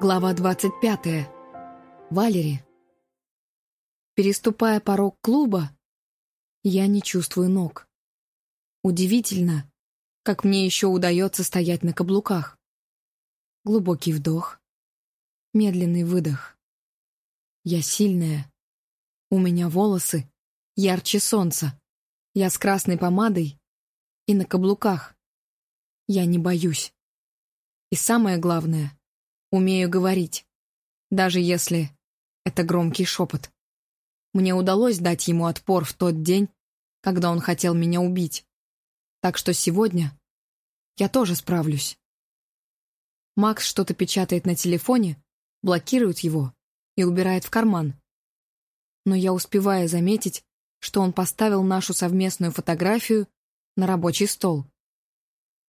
Глава 25. Валери. Переступая порог клуба, я не чувствую ног. Удивительно, как мне еще удается стоять на каблуках. Глубокий вдох, медленный выдох. Я сильная. У меня волосы ярче солнца. Я с красной помадой и на каблуках. Я не боюсь. И самое главное — Умею говорить, даже если это громкий шепот. Мне удалось дать ему отпор в тот день, когда он хотел меня убить. Так что сегодня я тоже справлюсь. Макс что-то печатает на телефоне, блокирует его и убирает в карман. Но я успеваю заметить, что он поставил нашу совместную фотографию на рабочий стол.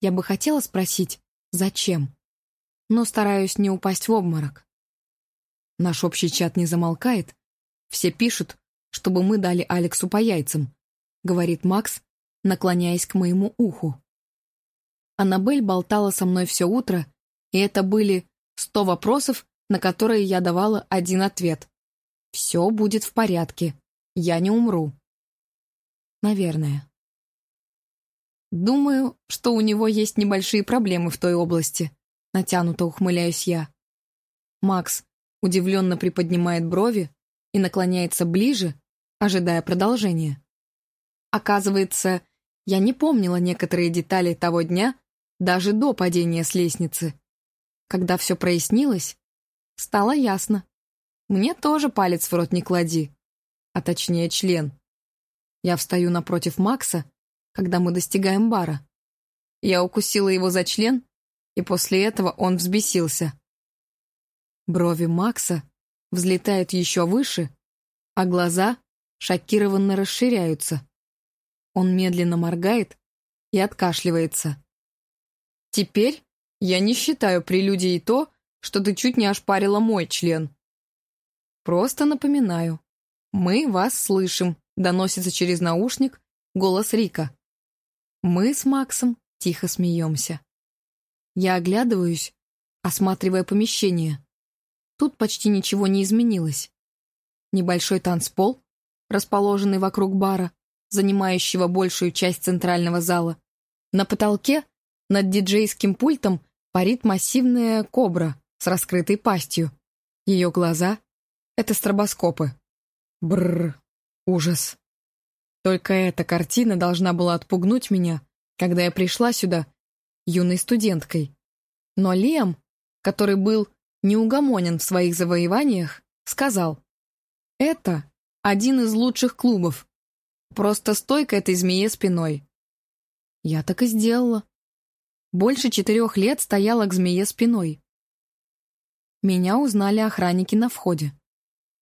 Я бы хотела спросить, зачем? Но стараюсь не упасть в обморок. Наш общий чат не замолкает. Все пишут, чтобы мы дали Алексу по яйцам, говорит Макс, наклоняясь к моему уху. Аннабель болтала со мной все утро, и это были сто вопросов, на которые я давала один ответ. «Все будет в порядке. Я не умру». Наверное. Думаю, что у него есть небольшие проблемы в той области. Натянуто ухмыляюсь я. Макс удивленно приподнимает брови и наклоняется ближе, ожидая продолжения. Оказывается, я не помнила некоторые детали того дня даже до падения с лестницы. Когда все прояснилось, стало ясно. Мне тоже палец в рот не клади, а точнее член. Я встаю напротив Макса, когда мы достигаем бара. Я укусила его за член и после этого он взбесился. Брови Макса взлетают еще выше, а глаза шокированно расширяются. Он медленно моргает и откашливается. «Теперь я не считаю прелюдией то, что ты чуть не ошпарила мой член. Просто напоминаю. Мы вас слышим», — доносится через наушник голос Рика. Мы с Максом тихо смеемся. Я оглядываюсь, осматривая помещение. Тут почти ничего не изменилось. Небольшой танцпол, расположенный вокруг бара, занимающего большую часть центрального зала. На потолке над диджейским пультом парит массивная кобра с раскрытой пастью. Ее глаза — это стробоскопы. Бррр, ужас. Только эта картина должна была отпугнуть меня, когда я пришла сюда юной студенткой. Но Лем, который был неугомонен в своих завоеваниях, сказал, «Это один из лучших клубов. Просто стой к этой змее спиной». Я так и сделала. Больше четырех лет стояла к змее спиной. Меня узнали охранники на входе.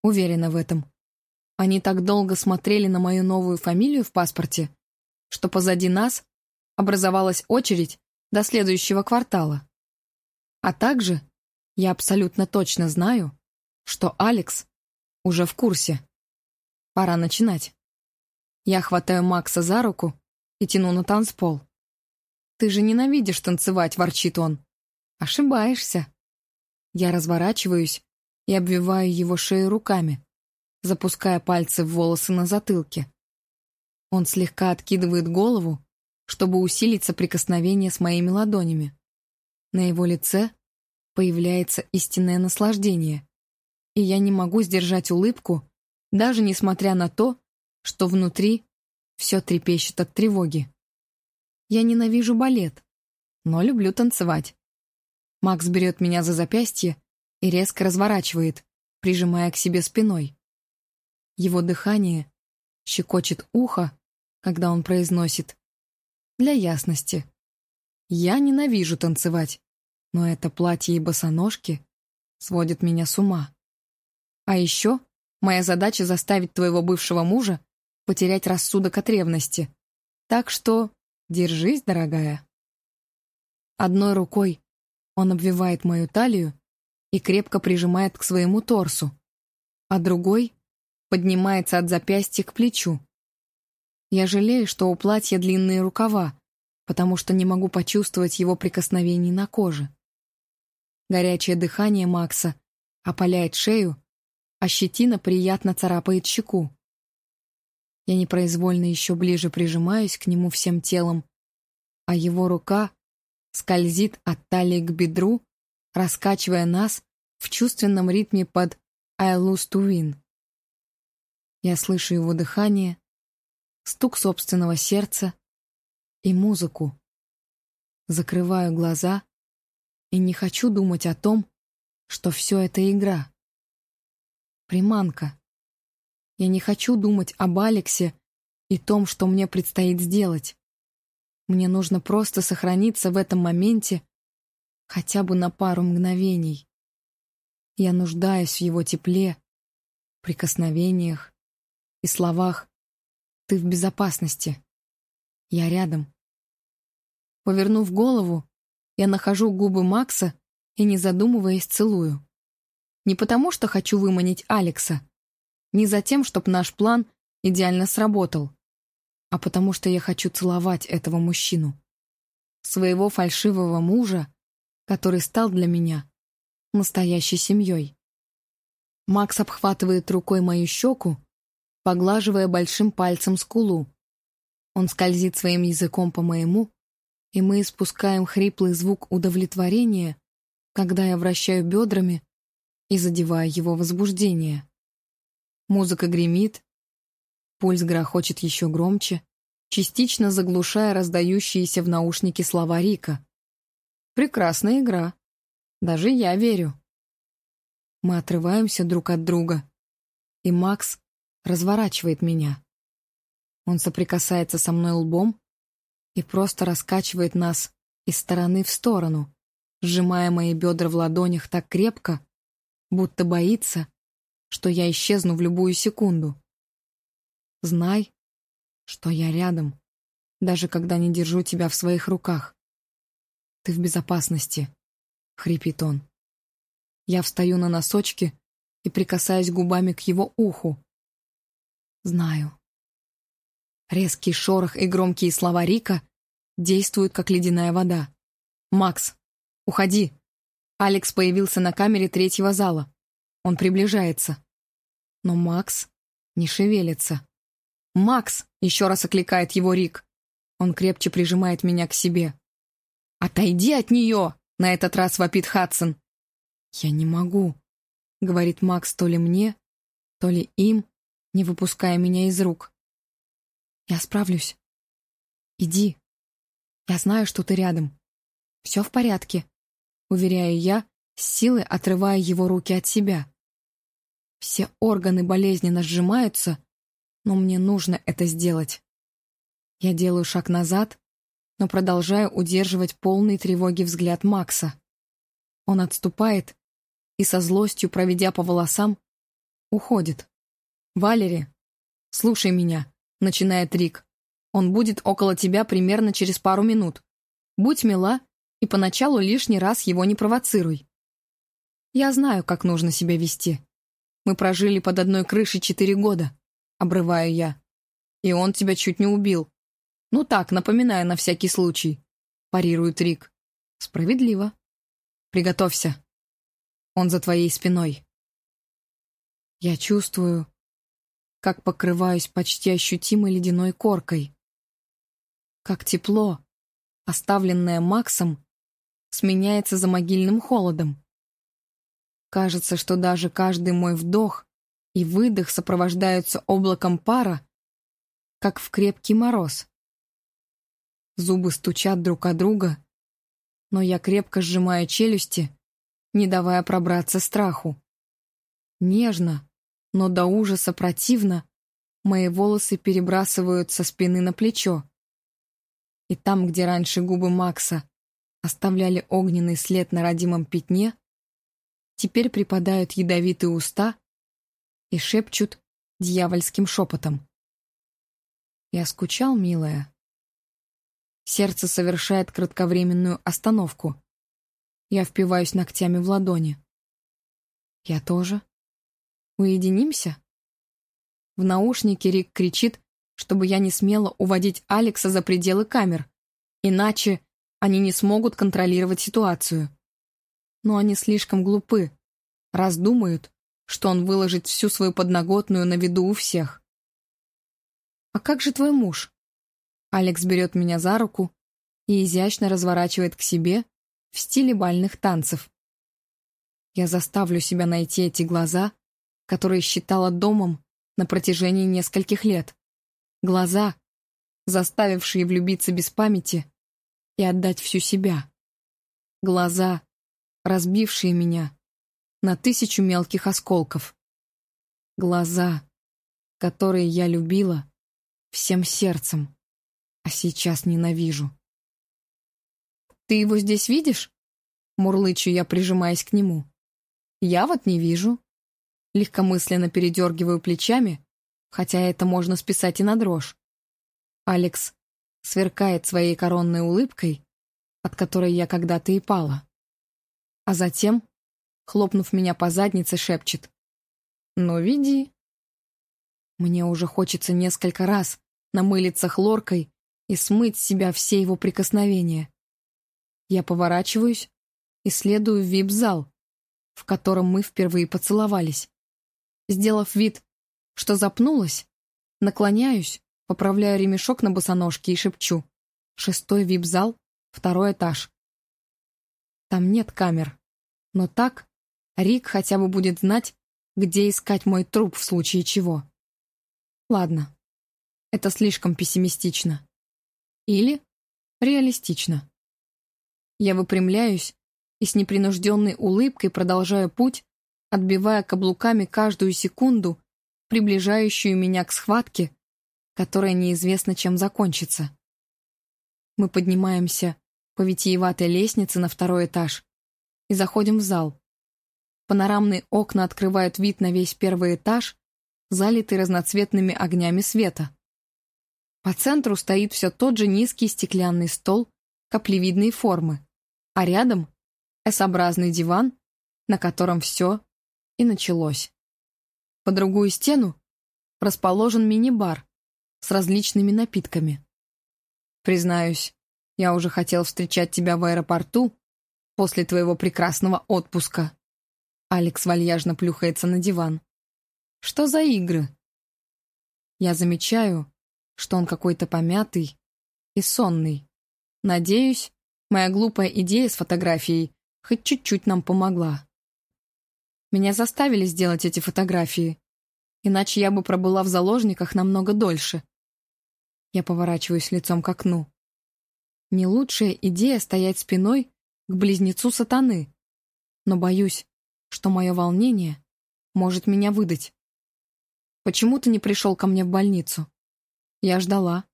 Уверена в этом. Они так долго смотрели на мою новую фамилию в паспорте, что позади нас образовалась очередь до следующего квартала. А также я абсолютно точно знаю, что Алекс уже в курсе. Пора начинать. Я хватаю Макса за руку и тяну на танцпол. «Ты же ненавидишь танцевать», — ворчит он. «Ошибаешься». Я разворачиваюсь и обвиваю его шею руками, запуская пальцы в волосы на затылке. Он слегка откидывает голову чтобы усилить соприкосновение с моими ладонями. На его лице появляется истинное наслаждение, и я не могу сдержать улыбку, даже несмотря на то, что внутри все трепещет от тревоги. Я ненавижу балет, но люблю танцевать. Макс берет меня за запястье и резко разворачивает, прижимая к себе спиной. Его дыхание щекочет ухо, когда он произносит для ясности. Я ненавижу танцевать, но это платье и босоножки сводят меня с ума. А еще моя задача заставить твоего бывшего мужа потерять рассудок от ревности. Так что держись, дорогая. Одной рукой он обвивает мою талию и крепко прижимает к своему торсу, а другой поднимается от запястья к плечу. Я жалею, что у платья длинные рукава, потому что не могу почувствовать его прикосновений на коже. Горячее дыхание Макса опаляет шею, а щетина приятно царапает щеку. Я непроизвольно еще ближе прижимаюсь к нему всем телом, а его рука скользит от талии к бедру, раскачивая нас в чувственном ритме под «I lose to win». Я слышу его дыхание, стук собственного сердца и музыку. Закрываю глаза и не хочу думать о том, что все это игра. Приманка. Я не хочу думать об Алексе и том, что мне предстоит сделать. Мне нужно просто сохраниться в этом моменте хотя бы на пару мгновений. Я нуждаюсь в его тепле, прикосновениях и словах «Ты в безопасности. Я рядом». Повернув голову, я нахожу губы Макса и, не задумываясь, целую. Не потому, что хочу выманить Алекса, не за тем, чтобы наш план идеально сработал, а потому что я хочу целовать этого мужчину. Своего фальшивого мужа, который стал для меня настоящей семьей. Макс обхватывает рукой мою щеку, поглаживая большим пальцем скулу. Он скользит своим языком по моему, и мы испускаем хриплый звук удовлетворения, когда я вращаю бедрами и задеваю его возбуждение. Музыка гремит, пульс грохочет еще громче, частично заглушая раздающиеся в наушнике слова Рика. Прекрасная игра. Даже я верю. Мы отрываемся друг от друга, и Макс разворачивает меня. Он соприкасается со мной лбом и просто раскачивает нас из стороны в сторону, сжимая мои бедра в ладонях так крепко, будто боится, что я исчезну в любую секунду. Знай, что я рядом, даже когда не держу тебя в своих руках. Ты в безопасности, — хрипит он. Я встаю на носочки и прикасаюсь губами к его уху. Знаю. Резкий шорох и громкие слова Рика действуют, как ледяная вода. «Макс, уходи!» Алекс появился на камере третьего зала. Он приближается. Но Макс не шевелится. «Макс!» — еще раз окликает его Рик. Он крепче прижимает меня к себе. «Отойди от нее!» — на этот раз вопит Хадсон. «Я не могу», — говорит Макс то ли мне, то ли им, не выпуская меня из рук. «Я справлюсь. Иди. Я знаю, что ты рядом. Все в порядке», — уверяю я, с силой отрывая его руки от себя. Все органы болезненно сжимаются, но мне нужно это сделать. Я делаю шаг назад, но продолжаю удерживать полный тревоги взгляд Макса. Он отступает и со злостью, проведя по волосам, уходит. «Валери, слушай меня», — начинает Рик. «Он будет около тебя примерно через пару минут. Будь мила и поначалу лишний раз его не провоцируй. Я знаю, как нужно себя вести. Мы прожили под одной крышей четыре года», — обрываю я. «И он тебя чуть не убил. «Ну так, напоминаю на всякий случай», — парирует Рик. «Справедливо. Приготовься. Он за твоей спиной». Я чувствую, как покрываюсь почти ощутимой ледяной коркой. Как тепло, оставленное Максом, сменяется за могильным холодом. Кажется, что даже каждый мой вдох и выдох сопровождаются облаком пара, как в крепкий мороз. Зубы стучат друг о друга, но я крепко сжимаю челюсти, не давая пробраться страху. Нежно, но до ужаса противно, мои волосы перебрасывают со спины на плечо. И там, где раньше губы Макса оставляли огненный след на родимом пятне, теперь припадают ядовитые уста и шепчут дьявольским шепотом. «Я скучал, милая?» Сердце совершает кратковременную остановку. Я впиваюсь ногтями в ладони. Я тоже. Уединимся? В наушнике Рик кричит, чтобы я не смела уводить Алекса за пределы камер, иначе они не смогут контролировать ситуацию. Но они слишком глупы, раз думают, что он выложит всю свою подноготную на виду у всех. «А как же твой муж?» Алекс берет меня за руку и изящно разворачивает к себе в стиле бальных танцев. Я заставлю себя найти эти глаза, которые считала домом на протяжении нескольких лет. Глаза, заставившие влюбиться без памяти и отдать всю себя. Глаза, разбившие меня на тысячу мелких осколков. Глаза, которые я любила всем сердцем, а сейчас ненавижу. «Ты его здесь видишь?» Мурлычу я, прижимаясь к нему. «Я вот не вижу». Легкомысленно передергиваю плечами, хотя это можно списать и на дрожь. Алекс сверкает своей коронной улыбкой, от которой я когда-то и пала. А затем, хлопнув меня по заднице, шепчет. «Ну, веди». Мне уже хочется несколько раз намылиться хлоркой и смыть с себя все его прикосновения. Я поворачиваюсь и следую в вип-зал, в котором мы впервые поцеловались. Сделав вид, что запнулась, наклоняюсь, поправляю ремешок на босоножке и шепчу. Шестой вип-зал, второй этаж. Там нет камер, но так Рик хотя бы будет знать, где искать мой труп в случае чего. Ладно, это слишком пессимистично. Или реалистично. Я выпрямляюсь и с непринужденной улыбкой продолжаю путь, отбивая каблуками каждую секунду, приближающую меня к схватке, которая неизвестно чем закончится. Мы поднимаемся по витиеватой лестнице на второй этаж и заходим в зал. Панорамные окна открывают вид на весь первый этаж, залитый разноцветными огнями света. По центру стоит все тот же низкий стеклянный стол каплевидной формы а рядом S-образный диван, на котором все и началось. По другую стену расположен мини-бар с различными напитками. Признаюсь, я уже хотел встречать тебя в аэропорту после твоего прекрасного отпуска. Алекс вальяжно плюхается на диван. Что за игры? Я замечаю, что он какой-то помятый и сонный. Надеюсь, Моя глупая идея с фотографией хоть чуть-чуть нам помогла. Меня заставили сделать эти фотографии, иначе я бы пробыла в заложниках намного дольше. Я поворачиваюсь лицом к окну. Не лучшая идея стоять спиной к близнецу сатаны, но боюсь, что мое волнение может меня выдать. Почему ты не пришел ко мне в больницу? Я ждала.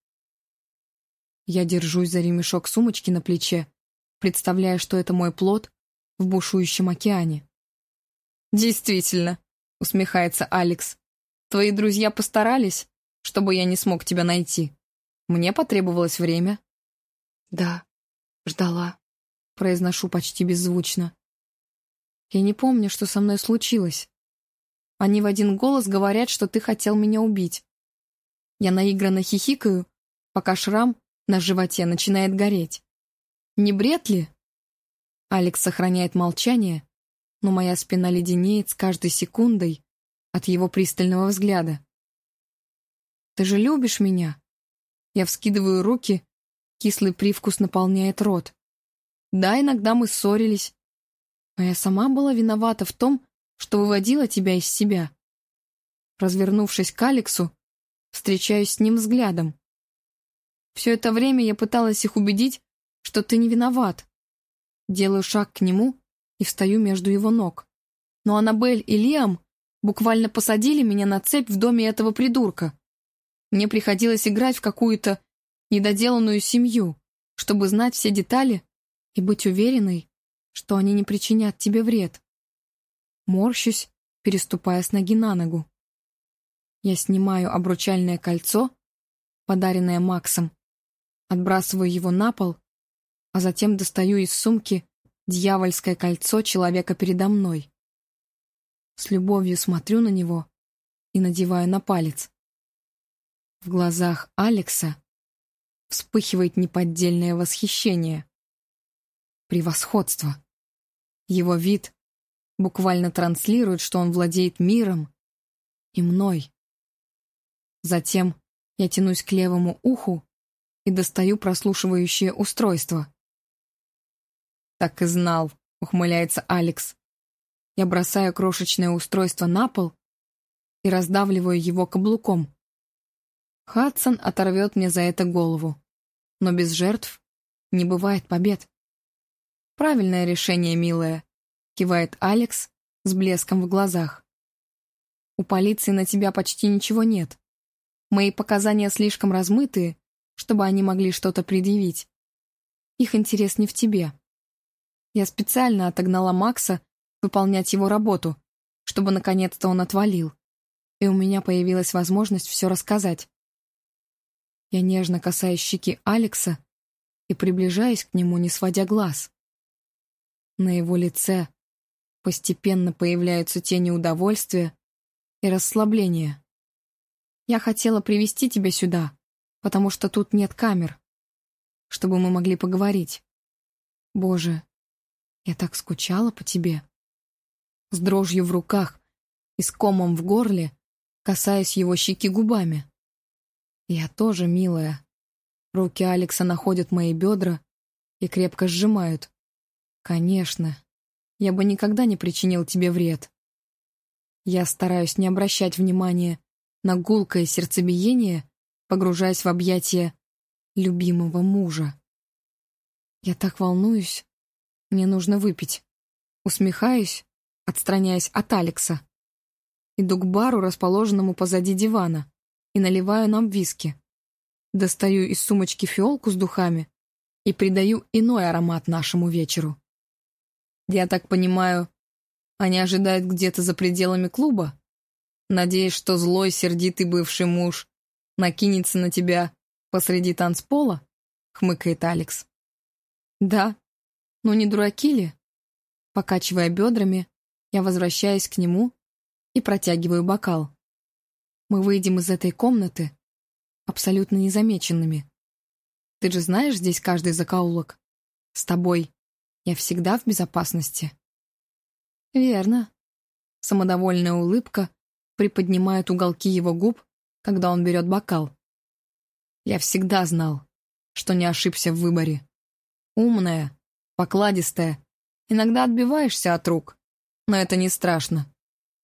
Я держусь за ремешок сумочки на плече, представляя, что это мой плод в бушующем океане. «Действительно», — усмехается Алекс, — «твои друзья постарались, чтобы я не смог тебя найти. Мне потребовалось время». «Да, ждала», — произношу почти беззвучно. «Я не помню, что со мной случилось. Они в один голос говорят, что ты хотел меня убить. Я наигранно хихикаю, пока шрам на животе начинает гореть. Не бред ли? Алекс сохраняет молчание, но моя спина леденеет с каждой секундой от его пристального взгляда. «Ты же любишь меня?» Я вскидываю руки, кислый привкус наполняет рот. Да, иногда мы ссорились, но я сама была виновата в том, что выводила тебя из себя. Развернувшись к Алексу, встречаюсь с ним взглядом. Все это время я пыталась их убедить, что ты не виноват. Делаю шаг к нему и встаю между его ног. Но Аннабель и Лиам буквально посадили меня на цепь в доме этого придурка. Мне приходилось играть в какую-то недоделанную семью, чтобы знать все детали и быть уверенной, что они не причинят тебе вред. Морщусь, переступая с ноги на ногу. Я снимаю обручальное кольцо, подаренное Максом, отбрасываю его на пол, а затем достаю из сумки дьявольское кольцо человека передо мной. С любовью смотрю на него и надеваю на палец. В глазах Алекса вспыхивает неподдельное восхищение. Превосходство. Его вид буквально транслирует, что он владеет миром и мной. Затем я тянусь к левому уху и достаю прослушивающее устройство. «Так и знал», — ухмыляется Алекс. Я бросаю крошечное устройство на пол и раздавливаю его каблуком. Хадсон оторвет мне за это голову. Но без жертв не бывает побед. «Правильное решение, милая», — кивает Алекс с блеском в глазах. «У полиции на тебя почти ничего нет. Мои показания слишком размытые, чтобы они могли что-то предъявить. Их интерес не в тебе. Я специально отогнала Макса выполнять его работу, чтобы наконец-то он отвалил. И у меня появилась возможность все рассказать. Я нежно касаюсь щеки Алекса и приближаюсь к нему, не сводя глаз. На его лице постепенно появляются тени удовольствия и расслабления. Я хотела привести тебя сюда, потому что тут нет камер, чтобы мы могли поговорить. Боже, я так скучала по тебе. С дрожью в руках и с комом в горле касаясь его щеки губами. Я тоже, милая. Руки Алекса находят мои бедра и крепко сжимают. Конечно, я бы никогда не причинил тебе вред. Я стараюсь не обращать внимания на гулкое сердцебиение, погружаясь в объятия любимого мужа. Я так волнуюсь. Мне нужно выпить. Усмехаюсь, отстраняясь от Алекса. Иду к бару, расположенному позади дивана, и наливаю нам виски. Достаю из сумочки фиолку с духами и придаю иной аромат нашему вечеру. Я так понимаю, они ожидают где-то за пределами клуба? Надеюсь, что злой, сердитый бывший муж накинется на тебя посреди танцпола? Хмыкает Алекс. Да, но не дураки ли? Покачивая бедрами, я возвращаюсь к нему и протягиваю бокал. Мы выйдем из этой комнаты абсолютно незамеченными. Ты же знаешь здесь каждый закоулок? С тобой я всегда в безопасности. Верно. Самодовольная улыбка приподнимает уголки его губ, когда он берет бокал. Я всегда знал, что не ошибся в выборе. Умная, покладистая, иногда отбиваешься от рук, но это не страшно.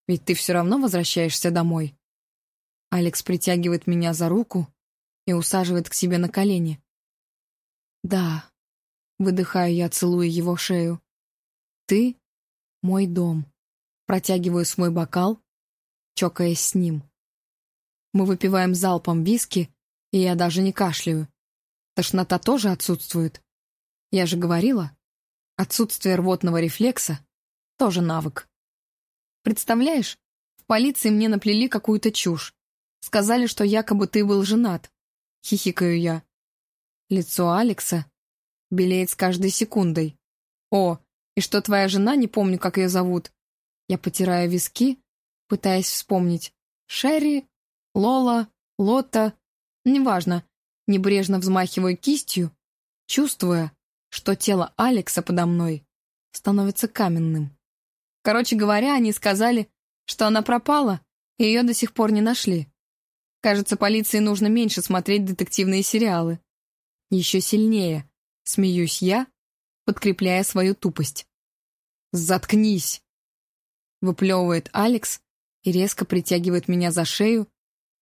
Ведь ты все равно возвращаешься домой. Алекс притягивает меня за руку и усаживает к себе на колени. Да, выдыхаю я, целуя его шею. Ты — мой дом. Протягиваю свой бокал, чокаясь с ним. Мы выпиваем залпом виски, и я даже не кашляю. Тошнота тоже отсутствует. Я же говорила, отсутствие рвотного рефлекса — тоже навык. Представляешь, в полиции мне наплели какую-то чушь. Сказали, что якобы ты был женат. Хихикаю я. Лицо Алекса белеет с каждой секундой. О, и что твоя жена, не помню, как ее зовут. Я потираю виски, пытаясь вспомнить. Шерри, Лола, Лота, неважно. Небрежно взмахиваю кистью, чувствуя, что тело Алекса подо мной становится каменным. Короче говоря, они сказали, что она пропала, и ее до сих пор не нашли. Кажется, полиции нужно меньше смотреть детективные сериалы. Еще сильнее, смеюсь я, подкрепляя свою тупость. «Заткнись!» Выплевывает Алекс и резко притягивает меня за шею,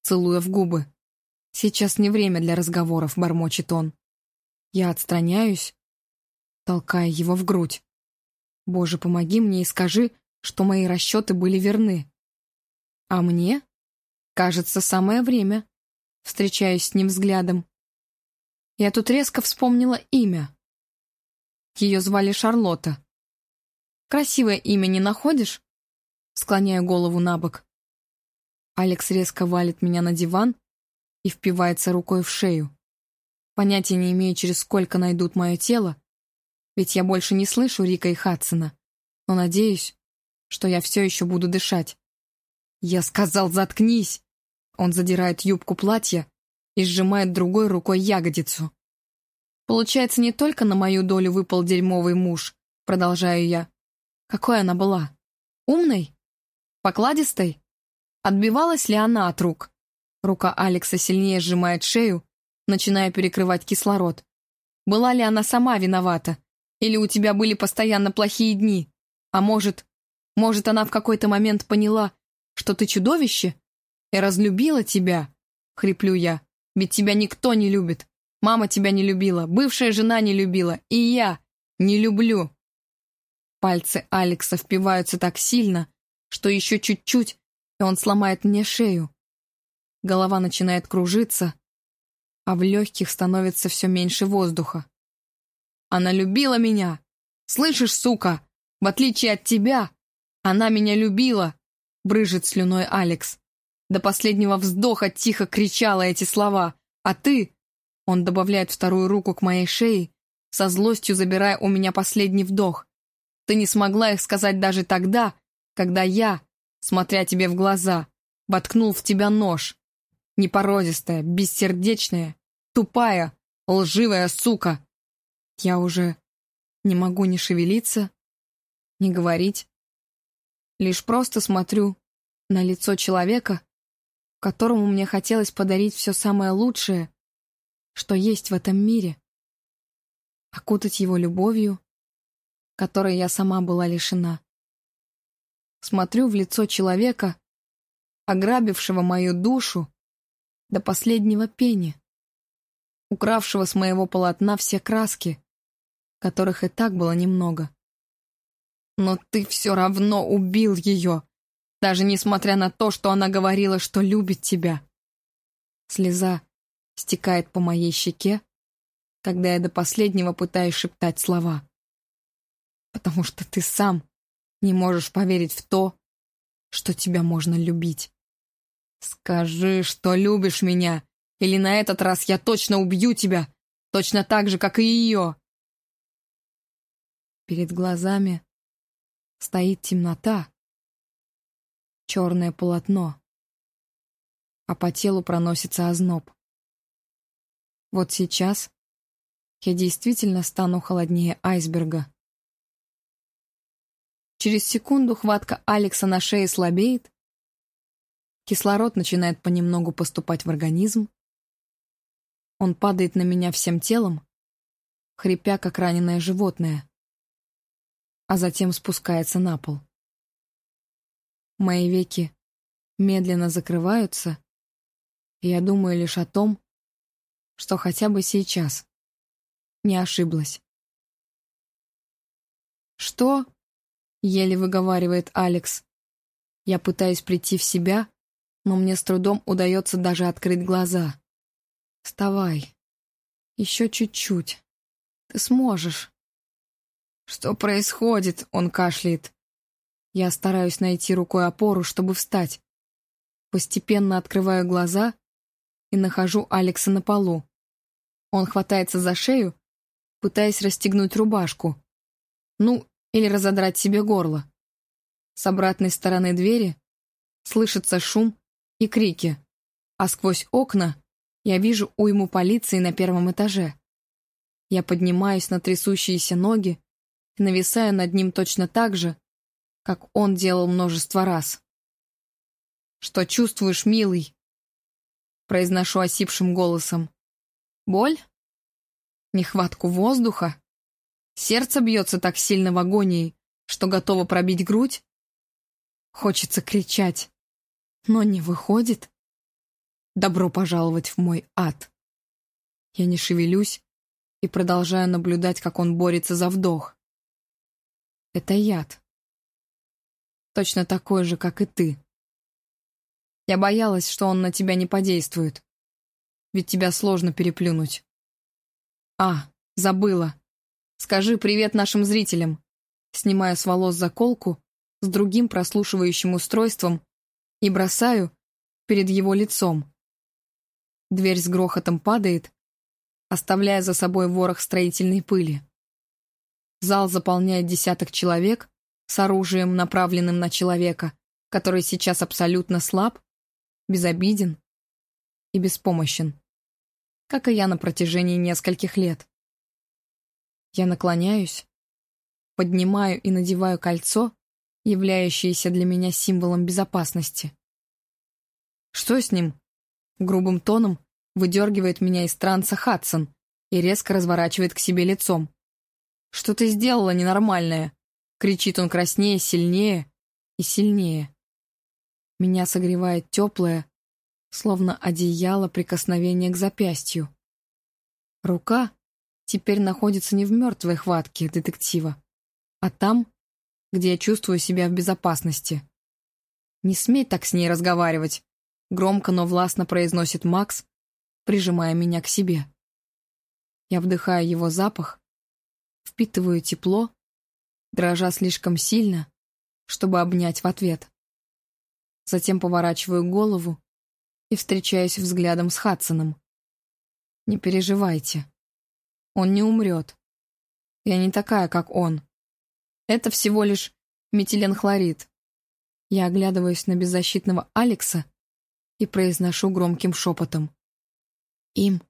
целуя в губы. «Сейчас не время для разговоров», — бормочет он. Я отстраняюсь, толкая его в грудь. Боже, помоги мне и скажи, что мои расчеты были верны. А мне? Кажется, самое время. Встречаюсь с ним взглядом. Я тут резко вспомнила имя. Ее звали Шарлотта. Красивое имя не находишь? Склоняю голову на бок. Алекс резко валит меня на диван и впивается рукой в шею. Понятия не имею, через сколько найдут мое тело, ведь я больше не слышу Рика и Хадсона, но надеюсь, что я все еще буду дышать. «Я сказал, заткнись!» Он задирает юбку платья и сжимает другой рукой ягодицу. «Получается, не только на мою долю выпал дерьмовый муж», продолжаю я. Какой она была? Умной? Покладистой? Отбивалась ли она от рук? Рука Алекса сильнее сжимает шею, начиная перекрывать кислород. Была ли она сама виновата? Или у тебя были постоянно плохие дни? А может, может, она в какой-то момент поняла, что ты чудовище? И разлюбила тебя? Хриплю я. Ведь тебя никто не любит. Мама тебя не любила, бывшая жена не любила, и я не люблю. Пальцы Алекса впиваются так сильно, что еще чуть-чуть, и он сломает мне шею. Голова начинает кружиться, а в легких становится все меньше воздуха. Она любила меня. Слышишь, сука, в отличие от тебя, она меня любила, брыжет слюной Алекс. До последнего вздоха тихо кричала эти слова. А ты... Он добавляет вторую руку к моей шее, со злостью забирая у меня последний вдох. Ты не смогла их сказать даже тогда, когда я, смотря тебе в глаза, воткнул в тебя нож. Непородистая, бессердечная, тупая, лживая сука. Я уже не могу ни шевелиться, ни говорить. Лишь просто смотрю на лицо человека, которому мне хотелось подарить все самое лучшее, что есть в этом мире. Окутать его любовью, которой я сама была лишена. Смотрю в лицо человека, ограбившего мою душу до последнего пени, укравшего с моего полотна все краски, которых и так было немного. Но ты все равно убил ее, даже несмотря на то, что она говорила, что любит тебя. Слеза стекает по моей щеке, когда я до последнего пытаюсь шептать слова. Потому что ты сам не можешь поверить в то, что тебя можно любить. Скажи, что любишь меня, или на этот раз я точно убью тебя, точно так же, как и ее. Перед глазами стоит темнота, черное полотно, а по телу проносится озноб. Вот сейчас я действительно стану холоднее айсберга. Через секунду хватка Алекса на шее слабеет, кислород начинает понемногу поступать в организм, он падает на меня всем телом, хрипя, как раненое животное а затем спускается на пол. Мои веки медленно закрываются, и я думаю лишь о том, что хотя бы сейчас не ошиблась. «Что?» — еле выговаривает Алекс. Я пытаюсь прийти в себя, но мне с трудом удается даже открыть глаза. «Вставай. Еще чуть-чуть. Ты сможешь». «Что происходит?» — он кашляет. Я стараюсь найти рукой опору, чтобы встать. Постепенно открываю глаза и нахожу Алекса на полу. Он хватается за шею, пытаясь расстегнуть рубашку. Ну, или разодрать себе горло. С обратной стороны двери слышится шум и крики, а сквозь окна я вижу уйму полиции на первом этаже. Я поднимаюсь на трясущиеся ноги и нависаю над ним точно так же, как он делал множество раз. «Что чувствуешь, милый?» Произношу осипшим голосом. «Боль? Нехватку воздуха? Сердце бьется так сильно в агонии, что готово пробить грудь? Хочется кричать, но не выходит. Добро пожаловать в мой ад!» Я не шевелюсь и продолжаю наблюдать, как он борется за вдох. Это яд. Точно такой же, как и ты. Я боялась, что он на тебя не подействует. Ведь тебя сложно переплюнуть. А, забыла. Скажи привет нашим зрителям. Снимаю с волос заколку с другим прослушивающим устройством и бросаю перед его лицом. Дверь с грохотом падает, оставляя за собой ворох строительной пыли. Зал заполняет десяток человек с оружием, направленным на человека, который сейчас абсолютно слаб, безобиден и беспомощен, как и я на протяжении нескольких лет. Я наклоняюсь, поднимаю и надеваю кольцо, являющееся для меня символом безопасности. «Что с ним?» Грубым тоном выдергивает меня из транса Хадсон и резко разворачивает к себе лицом. «Что ты сделала, ненормальное?» Кричит он краснее, сильнее и сильнее. Меня согревает теплое, словно одеяло прикосновение к запястью. Рука теперь находится не в мертвой хватке детектива, а там, где я чувствую себя в безопасности. «Не смей так с ней разговаривать», — громко, но властно произносит Макс, прижимая меня к себе. Я вдыхаю его запах, впитываю тепло, дрожа слишком сильно, чтобы обнять в ответ. Затем поворачиваю голову и встречаюсь взглядом с Хадсоном. Не переживайте. Он не умрет. Я не такая, как он. Это всего лишь метиленхлорид. Я оглядываюсь на беззащитного Алекса и произношу громким шепотом. Им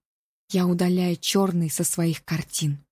я удаляю черный со своих картин.